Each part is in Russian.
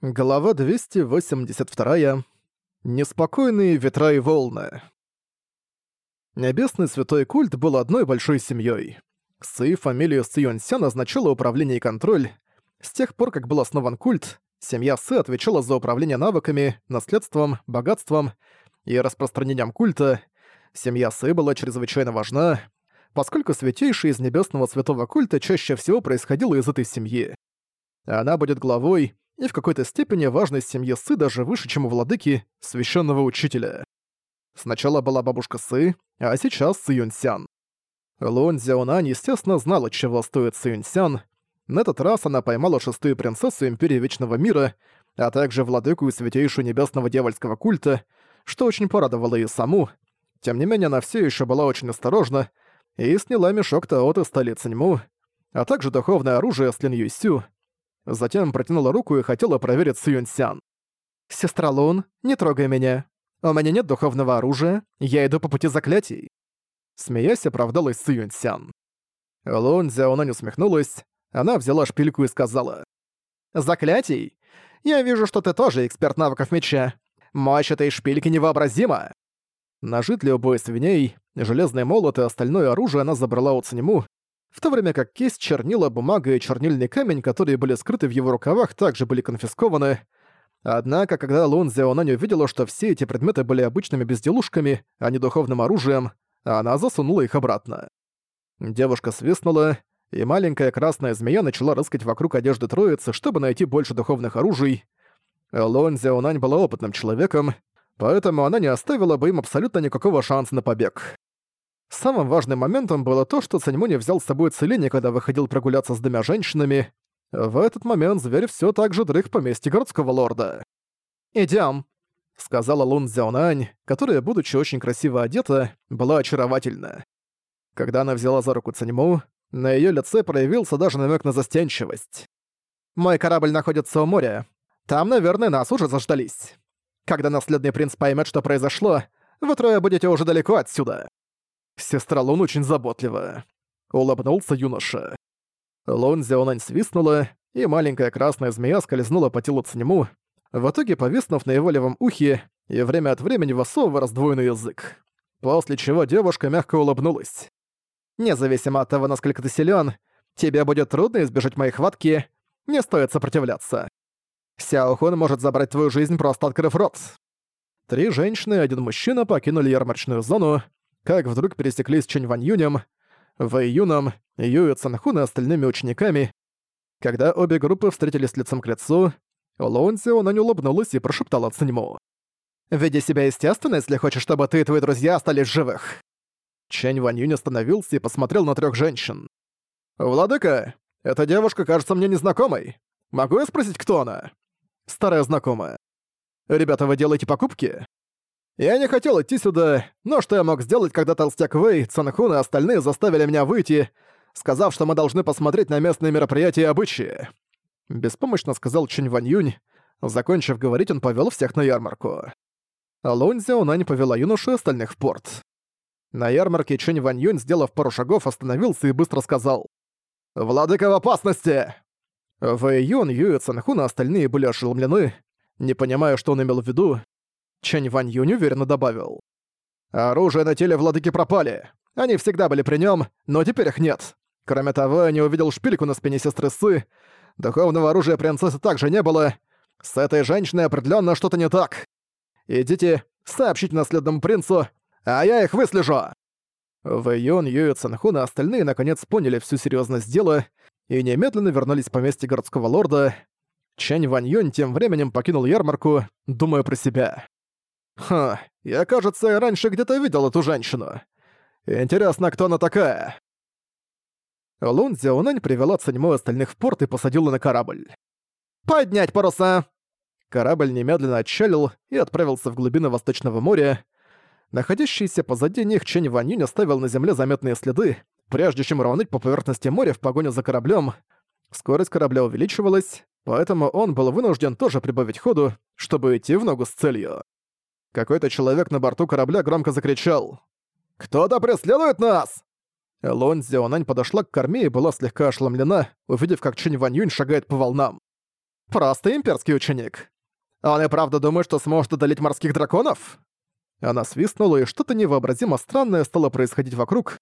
Глава 282. Неспокойные ветра и волны. Небесный святой культ был одной большой семьей. Сы фамилию Сы Юнься назначила управление и контроль. С тех пор, как был основан культ, семья Сы отвечала за управление навыками, наследством, богатством и распространением культа. Семья Сы была чрезвычайно важна, поскольку святейший из небесного святого культа чаще всего происходило из этой семьи. Она будет главой, и в какой-то степени важность семьи Сы даже выше, чем у владыки, священного учителя. Сначала была бабушка Сы, а сейчас Сы Юньсян. Лун Зяонань, естественно, знала, чего стоит Сы Юньсян. На этот раз она поймала шестую принцессу Империи Вечного Мира, а также владыку и святейшую небесного дьявольского культа, что очень порадовало ее саму. Тем не менее, она все еще была очень осторожна и сняла мешок Таоты столицы Ньму, а также духовное оружие с Лин Юйсю, Затем протянула руку и хотела проверить Сюньсян. «Сестра Лун, не трогай меня. У меня нет духовного оружия, я иду по пути заклятий». Смеясь, оправдалась Сюньсян. Лун Зяонань усмехнулась, она взяла шпильку и сказала. «Заклятий? Я вижу, что ты тоже эксперт навыков меча. Мощь этой шпильки невообразима!» Ножи для убоя свиней, железный молот и остальное оружие она забрала у Циньму, в то время как кисть, чернила, бумага и чернильный камень, которые были скрыты в его рукавах, также были конфискованы. Однако, когда Лун Зяонань увидела, что все эти предметы были обычными безделушками, а не духовным оружием, она засунула их обратно. Девушка свистнула, и маленькая красная змея начала рыскать вокруг одежды троицы, чтобы найти больше духовных оружий. Лун Зяонань была опытным человеком, поэтому она не оставила бы им абсолютно никакого шанса на побег. Самым важным моментом было то, что Цаньму не взял с собой целение, когда выходил прогуляться с двумя женщинами. В этот момент зверь все так же дрых поместье городского лорда. «Идём», — сказала Лун Зяонань, которая, будучи очень красиво одета, была очаровательна. Когда она взяла за руку Цаньму, на её лице проявился даже намек на застенчивость. «Мой корабль находится у моря. Там, наверное, нас уже заждались. Когда наследный принц поймет, что произошло, вы трое будете уже далеко отсюда». Сестра Лун очень заботливая. Улыбнулся юноша. Лун Зяонань свистнула, и маленькая красная змея скользнула по телу Цнему, в итоге повиснув на его левом ухе и время от времени высовывая раздвоенный язык. После чего девушка мягко улыбнулась. «Независимо от того, насколько ты силён, тебе будет трудно избежать моей хватки, не стоит сопротивляться. Сяохун может забрать твою жизнь, просто открыв рот». Три женщины и один мужчина покинули ярмарочную зону, как вдруг пересеклись Чэнь Вань Юнем, Вэй Юном, Юю Цанхун и остальными учениками. Когда обе группы встретились лицом к лицу, Лоун Сионань улыбнулась и прошептала Циньму. «Веди себя естественно, если хочешь, чтобы ты и твои друзья остались живых». Чэнь Вань Юнь остановился и посмотрел на трех женщин. «Владыка, эта девушка кажется мне незнакомой. Могу я спросить, кто она?» «Старая знакомая. Ребята, вы делаете покупки?» Я не хотел идти сюда, но что я мог сделать, когда Толстяк Вэй, Цанхун и остальные заставили меня выйти, сказав, что мы должны посмотреть на местные мероприятия и обычаи?» Беспомощно сказал Чинь Вань Юнь. Закончив говорить, он повел всех на ярмарку. Лунь Зяонань повела юношу и остальных в порт. На ярмарке Чинь Вань Юнь, сделав пару шагов, остановился и быстро сказал «Владыка в опасности!» Вэй Юн, Юэ Цанхун и остальные были ошеломлены, не понимая, что он имел в виду, Чэнь Вань Юнь уверенно добавил. «Оружие на теле владыки пропали. Они всегда были при нем, но теперь их нет. Кроме того, я не увидел шпильку на спине сестры Сы. Духовного оружия принцессы также не было. С этой женщиной определенно что-то не так. Идите, сообщите наследному принцу, а я их выслежу!» Вэйон, Юэ Цэнхун и остальные наконец поняли всю серьезность дела и немедленно вернулись в поместье городского лорда. Чэнь Вань Юнь тем временем покинул ярмарку, думая про себя. Ха, я, кажется, раньше где-то видел эту женщину. Интересно, кто она такая? Лун Зяонань привела Цаньмо остальных в порт и посадила на корабль. «Поднять паруса!» Корабль немедленно отчалил и отправился в глубины Восточного моря. Находящийся позади них Чэнь Ванюнь оставил на земле заметные следы, прежде чем рвануть по поверхности моря в погоню за кораблем. Скорость корабля увеличивалась, поэтому он был вынужден тоже прибавить ходу, чтобы идти в ногу с целью. Какой-то человек на борту корабля громко закричал. «Кто-то преследует нас!» Лон Зионань подошла к корме и была слегка ошеломлена, увидев, как Чинь Вань Юнь шагает по волнам. Просто имперский ученик. Он и правда думает, что сможет одолеть морских драконов?» Она свистнула, и что-то невообразимо странное стало происходить вокруг.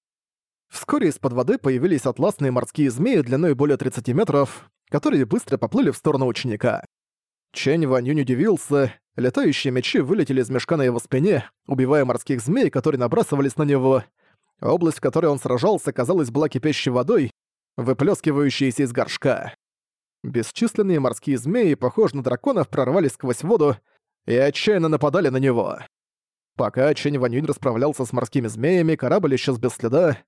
Вскоре из-под воды появились атласные морские змеи длиной более 30 метров, которые быстро поплыли в сторону ученика. Чэнь Ванюнь удивился, летающие мечи вылетели из мешка на его спине, убивая морских змей, которые набрасывались на него. Область, в которой он сражался, казалось, была кипящей водой, выплескивающейся из горшка. Бесчисленные морские змеи, похожие на драконов, прорвались сквозь воду и отчаянно нападали на него. Пока Чэнь Ванюнь расправлялся с морскими змеями, корабль исчез без следа.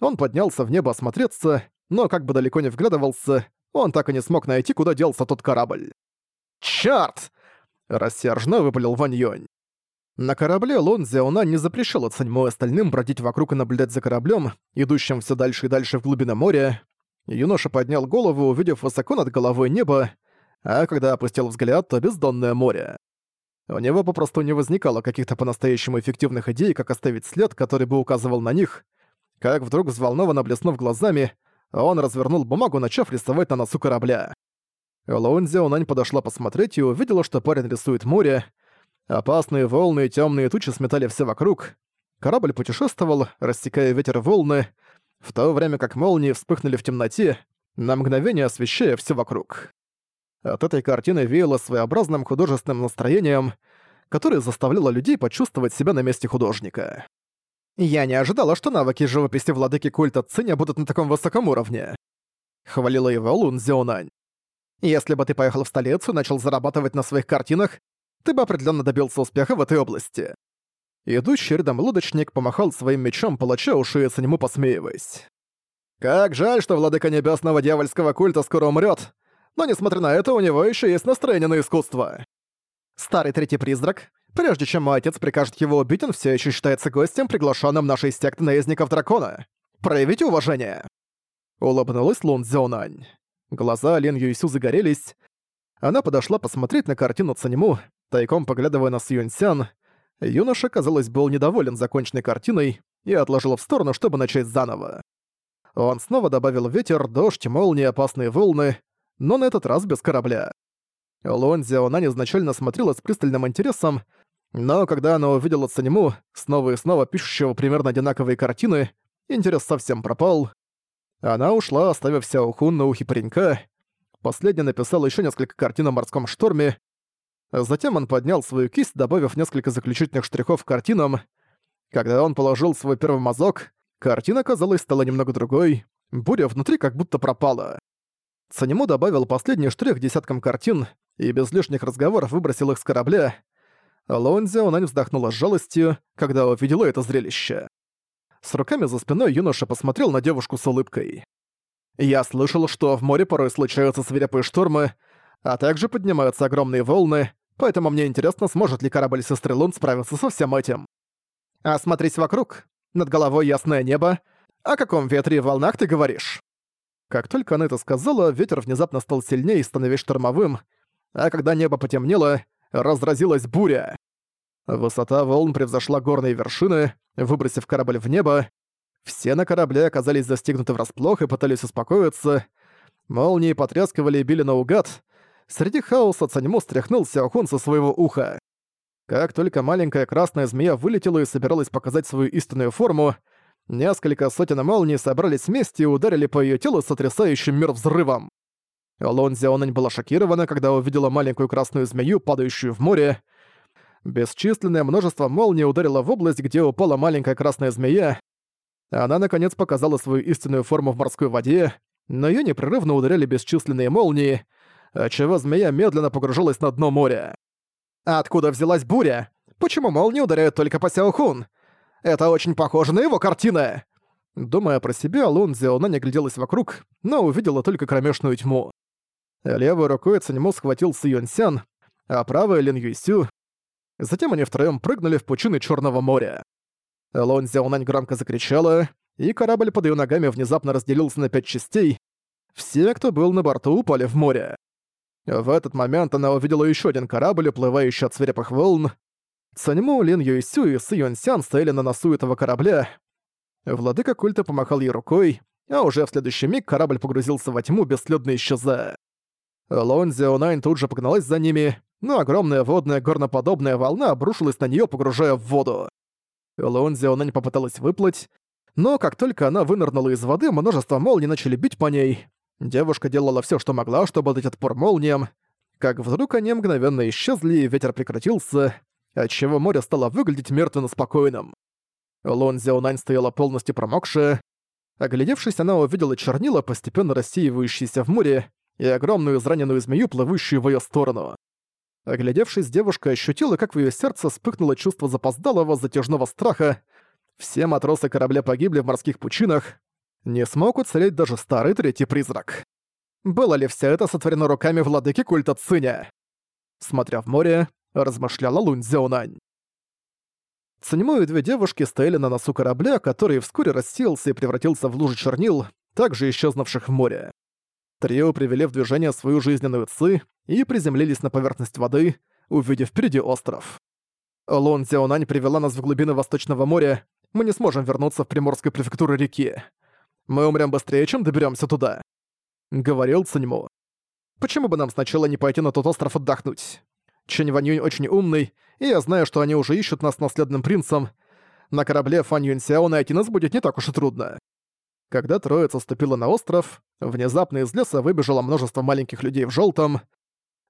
Он поднялся в небо осмотреться, но как бы далеко не вглядывался, он так и не смог найти, куда делся тот корабль. «Чёрт!» — рассерженно выпалил Вань Юнь. На корабле Лун Зяуна не запрещала Цаньмо и остальным бродить вокруг и наблюдать за кораблем, идущим все дальше и дальше в глубины моря. Юноша поднял голову, увидев высоко над головой небо, а когда опустил взгляд, то бездонное море. У него попросту не возникало каких-то по-настоящему эффективных идей, как оставить след, который бы указывал на них. Как вдруг, взволнованно блеснув глазами, он развернул бумагу, начав рисовать на носу корабля. Лоунзи Унань подошла посмотреть и увидела, что парень рисует море. Опасные волны и темные тучи сметали все вокруг. Корабль путешествовал, рассекая ветер волны, в то время как молнии вспыхнули в темноте, на мгновение освещая все вокруг. От этой картины веяло своеобразным художественным настроением, которое заставляло людей почувствовать себя на месте художника. «Я не ожидала, что навыки живописи владыки культа Циня будут на таком высоком уровне», — хвалила его Лун Зионань. «Если бы ты поехал в столицу и начал зарабатывать на своих картинах, ты бы определенно добился успеха в этой области». Идущий рядом лодочник помахал своим мечом палача и Циньму посмеиваясь. «Как жаль, что владыка небесного дьявольского культа скоро умрет, но несмотря на это, у него еще есть настроение на искусство. Старый третий призрак, прежде чем мой отец прикажет его убить, он все еще считается гостем, приглашенным нашей секты наездников дракона. Проявите уважение!» Улыбнулась Лун Цзёнань. Глаза Лен Юйсю загорелись. Она подошла посмотреть на картину Цаньму, тайком поглядывая на Сюньсян. Юноша, казалось, был недоволен законченной картиной и отложил в сторону, чтобы начать заново. Он снова добавил ветер, дождь, молнии, опасные волны, но на этот раз без корабля. Луэн Зяонань изначально смотрела с пристальным интересом, но когда она увидела Цанему, снова и снова пишущего примерно одинаковые картины, интерес совсем пропал. Она ушла, оставив Сяохун на ухе паренька. Последний написал еще несколько картин о морском шторме. Затем он поднял свою кисть, добавив несколько заключительных штрихов к картинам. Когда он положил свой первый мазок, картина, казалось, стала немного другой. Буря внутри как будто пропала. Санему добавил последний штрих десяткам картин и без лишних разговоров выбросил их с корабля. Лонзи Онань вздохнула с жалостью, когда увидела это зрелище. С руками за спиной юноша посмотрел на девушку с улыбкой. «Я слышал, что в море порой случаются свирепые штормы, а также поднимаются огромные волны, поэтому мне интересно, сможет ли корабль сестры Лун справиться со всем этим. Осмотрись вокруг, над головой ясное небо. О каком ветре и волнах ты говоришь?» Как только она это сказала, ветер внезапно стал сильнее, становясь штормовым, а когда небо потемнело, разразилась буря. Высота волн превзошла горные вершины, выбросив корабль в небо. Все на корабле оказались застигнуты врасплох и пытались успокоиться. Молнии потрескивали и били наугад. Среди хаоса Цаньмо стряхнул Сяохун со своего уха. Как только маленькая красная змея вылетела и собиралась показать свою истинную форму, Несколько сотен молний собрались вместе и ударили по её телу сотрясающим мир взрывом. Лон была шокирована, когда увидела маленькую красную змею, падающую в море. Бесчисленное множество молний ударило в область, где упала маленькая красная змея. Она, наконец, показала свою истинную форму в морской воде, но её непрерывно ударяли бесчисленные молнии, отчего змея медленно погружалась на дно моря. «Откуда взялась буря? Почему молнии ударяют только по Сяохун? Это очень похоже на его картины!» Думая про себя, Лун Зеона не гляделась вокруг, но увидела только кромешную тьму. Левой рукой Циньмо схватил Си Юньсян, а правой — Лин Юйсю. Затем они втроём прыгнули в пучины Чёрного моря. Лун Зеонань громко закричала, и корабль под её ногами внезапно разделился на пять частей. Все, кто был на борту, упали в море. В этот момент она увидела ещё один корабль, уплывающий от свирепых волн. Саньму, Лин Юйсю и Сы Юньсян стояли на носу этого корабля. Владыка культа помахал ей рукой, а уже в следующий миг корабль погрузился во тьму, бесследно исчезая. Лон Зеонань тут же погналась за ними, но огромная водная горноподобная волна обрушилась на нее, погружая в воду. Лон Зеонань попыталась выплыть, но как только она вынырнула из воды, множество молний начали бить по ней. Девушка делала все, что могла, чтобы дать отпор молниям, как вдруг они мгновенно исчезли, и ветер прекратился, отчего море стало выглядеть мертвенно спокойным. Лон Зяонань стояла полностью промокшая. Оглядевшись, она увидела чернила, постепенно рассеивающиеся в море, и огромную израненную змею, плывущую в ее сторону. Оглядевшись, девушка ощутила, как в ее сердце вспыхнуло чувство запоздалого, затяжного страха. Все матросы корабля погибли в морских пучинах. Не смог уцелеть даже старый третий призрак. Было ли все это сотворено руками владыки культа Циня? Смотря в море, размышляла Лунь Зяонань. Циньмо и две девушки стояли на носу корабля, который вскоре рассеялся и превратился в лужи чернил, также исчезнувших в море. Трио привели в движение свою жизненную ци и приземлились на поверхность воды, увидев впереди остров. Лун Зяонань привела нас в глубины Восточного моря, мы не сможем вернуться в Приморскую префектуру реки. Мы умрем быстрее, чем доберемся туда. — говорил Циньмо. «Почему бы нам сначала не пойти на тот остров отдохнуть? Чэнь Ванюнь очень умный, и я знаю, что они уже ищут нас наследным принцем. На корабле Фан Юньсяо найти нас будет не так уж и трудно». Когда троица ступила на остров, внезапно из леса выбежало множество маленьких людей в желтом.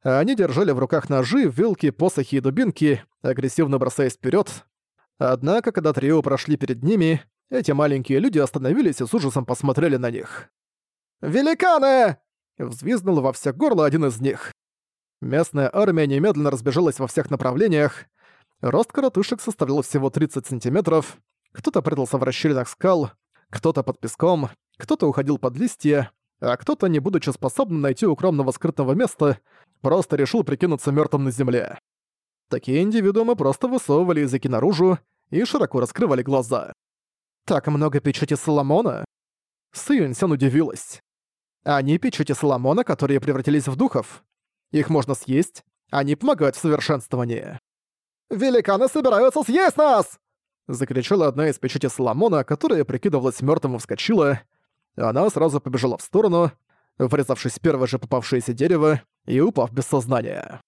Они держали в руках ножи, вилки, посохи и дубинки, агрессивно бросаясь вперед. Однако, когда трио прошли перед ними, эти маленькие люди остановились и с ужасом посмотрели на них. «Великаны!» — взвизгнул во все горло один из них. Местная армия немедленно разбежалась во всех направлениях. Рост коротышек составлял всего 30 сантиметров. Кто-то прятался в расщелинах скал, кто-то под песком, кто-то уходил под листья, а кто-то, не будучи способным найти укромного скрытного места, просто решил прикинуться мертвым на земле. Такие индивидуумы просто высовывали языки наружу и широко раскрывали глаза. «Так много печати Соломона?» Сюньсян удивилась. Они печати Соломона, которые превратились в духов. Их можно съесть, они помогают в совершенствовании. «Великаны собираются съесть нас!» Закричала одна из печати Соломона, которая прикидывалась мёртвым и вскочила. Она сразу побежала в сторону, врезавшись в первое же попавшееся дерево и упав без сознания.